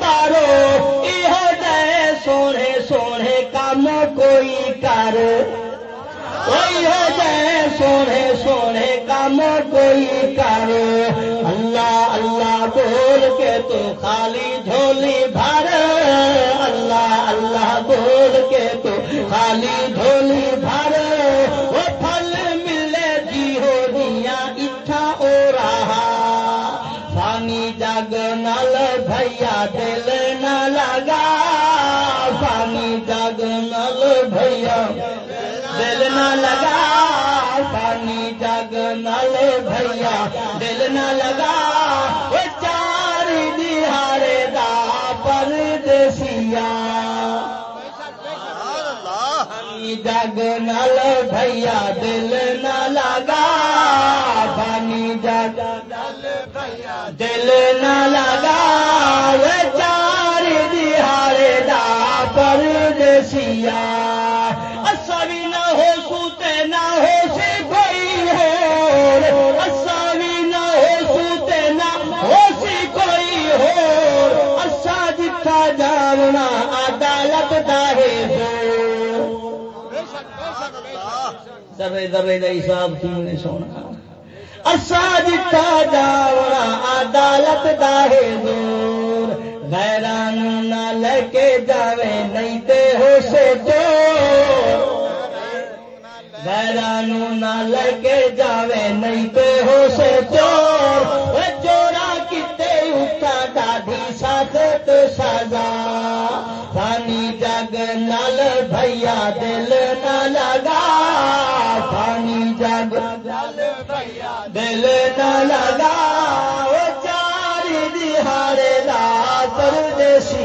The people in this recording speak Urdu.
مارو یہ سونے سونے کام کوئی کر۔ سونے سونے کام کوئی کر۔ اللہ اللہ بول کے تو خالی جھولی بھر۔ اللہ اللہ بول کے تو خالی جھولی بھر۔ وہ پھل ملے جی ہو دیا اچھا جگ نل بھیا دل نہ لگا فانی جگ نل بھیا دل نہ لگا پانی جگ نل بھیا دل نہ لگا وہ چار دہاڑے دا پردیسیا پانی جگ نل بھیا دل دل نہ لگا چار دہاڑے دا پردیسیا اصا بھی نہ ہو سوتے نہ ہو سی کوئی ہو بھی نہ ہو سوتے نہ ہو سی کوئی ہو اصا جتھا جانا عدالت داہے درے درے کا حساب کیوں نے سونا۔ اصا جتھا جانا عدالت داہے دور غیران نہ لے کے جاوے، نہیں تے ہو سے جو غیرانو نہ لے کے جاوے، نہیں تے ہو چور وہ چورا کتے اٹھا ڈاڈی ساتھ تو سزا پانی جگ نل بھیا دل نہ لگا۔ دل نہ لگا وہ چار دہاڑے لا پردیسی